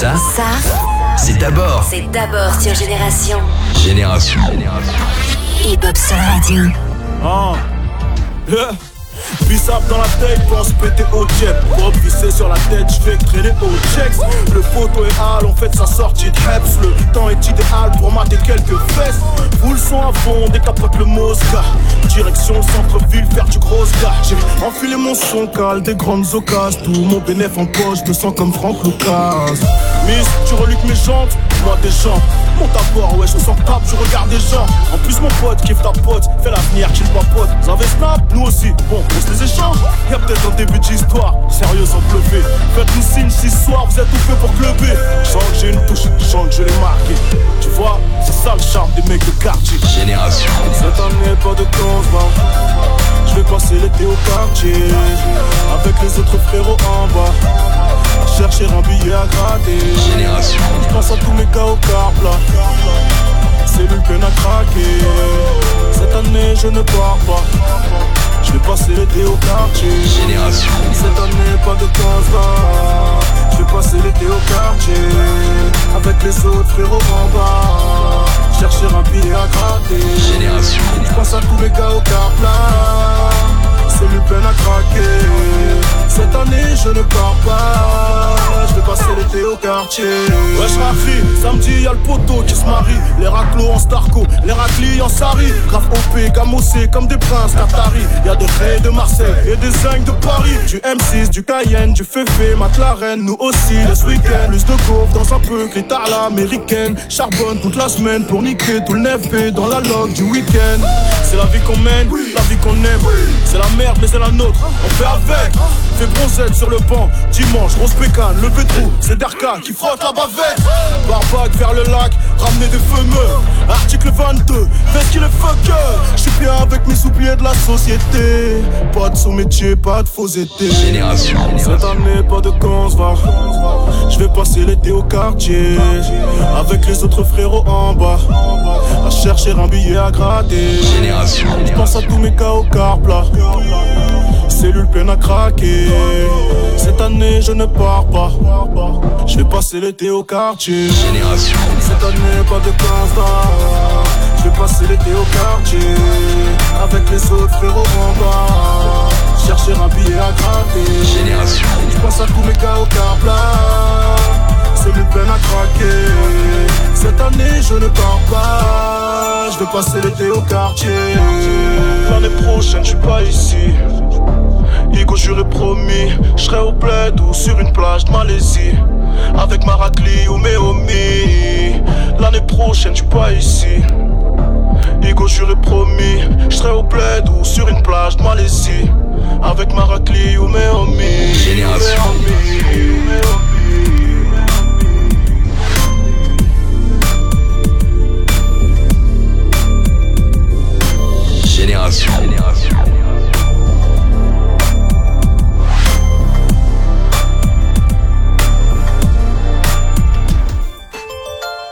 ça, C'est d'abord c'est d'abord sur Génération. Génération. Hip Hop Soul Radio. Ah. Yeah. Bissap dans la tête, pense péter au jet. Bob vissé sur la tête, j'fais que traîner au checks. Le photo est hal, on fait sa sortie de Heps. Le temps est idéal pour mater quelques fesses. Vous le son à fond, décapote le Mosca. Direction centre-ville, faire du gros gars. J'ai enfilé mon son cal, des grandes occasions. Tout mon bénéf en poche, je me sens comme Franck Lucas. Miss, tu reluques mes jantes, moi des jambes. Monte à bord, ouais, je sens tape, je regarde des gens. En plus, mon pote kiffe ta pote, fais l'avenir, kill ma pote. Vous avez snap, nous aussi, bon, on se les échange. Y'a peut-être un début d'histoire, sérieux sans pleuver. Faites-nous signe si ce soir vous êtes tout fait pour clubber. Chante, j'ai une touche, chante, je l'ai marqué. Tu vois, c'est ça le charme des mecs de quartier. Génération. Cette année, pas de cause, passer l'été au quartier. Avec les autres frérots en bas. Chercher un billet à gratter. Génération. Je pense à tous mes gars au carp là. C'est lui peine à craquer. Cette année, je ne pars pas. Je vais passer l'été au quartier. Génération. Cette année, pas de cause là. Je vais passer l'été au quartier. Avec les autres frérots en bas. Chercher un billet à gratter. Génération. Je pense à tous mes gars au carp je ne pars pas. Je vais passer l'été au quartier. Wesh, Rafi, samedi, y'a le poteau qui se marie. Les raclos en Starco, les raclis en Sari. Grave OP, camossé comme des princes Qatari. Y'a des rays de Marseille et des zincs de Paris. Du M6, du Cayenne, du Fefe, McLaren. Nous aussi, les week-ends. Plus de gaufres dans un peu, grit à l'américaine. Charbonne toute la semaine pour niquer tout le nefé dans la log du week-end. C'est la vie qu'on mène, la vie qu'on aime. C'est la merde, mais c'est la nôtre. On fait avec. Fais bronzette sur le banc. Dimanche, grosse pécane, le trou. C'est Derka qui frotte la bavette. Barbac vers le lac, ramener des fumeux. Article 22, fais qu'il est fucker. Je suis bien avec mes soupiers de la société. Pas de sous métier, pas de faux été. Génération. Cette année, pas de cons, va. Je vais passer l'été au quartier. Avec les autres frérots en bas. À chercher un billet à gratter. Génération. Je pense à tous mes cas au carp là. Cellule pleine à craquer. Cette année, je ne pars pas. Je vais passer l'été au quartier. Génération. Cette année, pas de constat. Je vais passer l'été au quartier. Avec les autres frérots en bas. Chercher un billet à gratter. Génération. Je pense à tous mes gars au carp là. C'est une peine à craquer. Cette année, je ne pars pas. Je vais passer l'été au quartier. L'année prochaine, je suis pas ici. Igo, j'aurais promis, je serai au bled ou sur une plage de Malaisie. Avec Maracli ou Méomi. L'année prochaine, suis pas ici. Igo, j'aurais promis, je serai au bled ou sur une plage de Malaisie. Avec Maracli ou Méomi.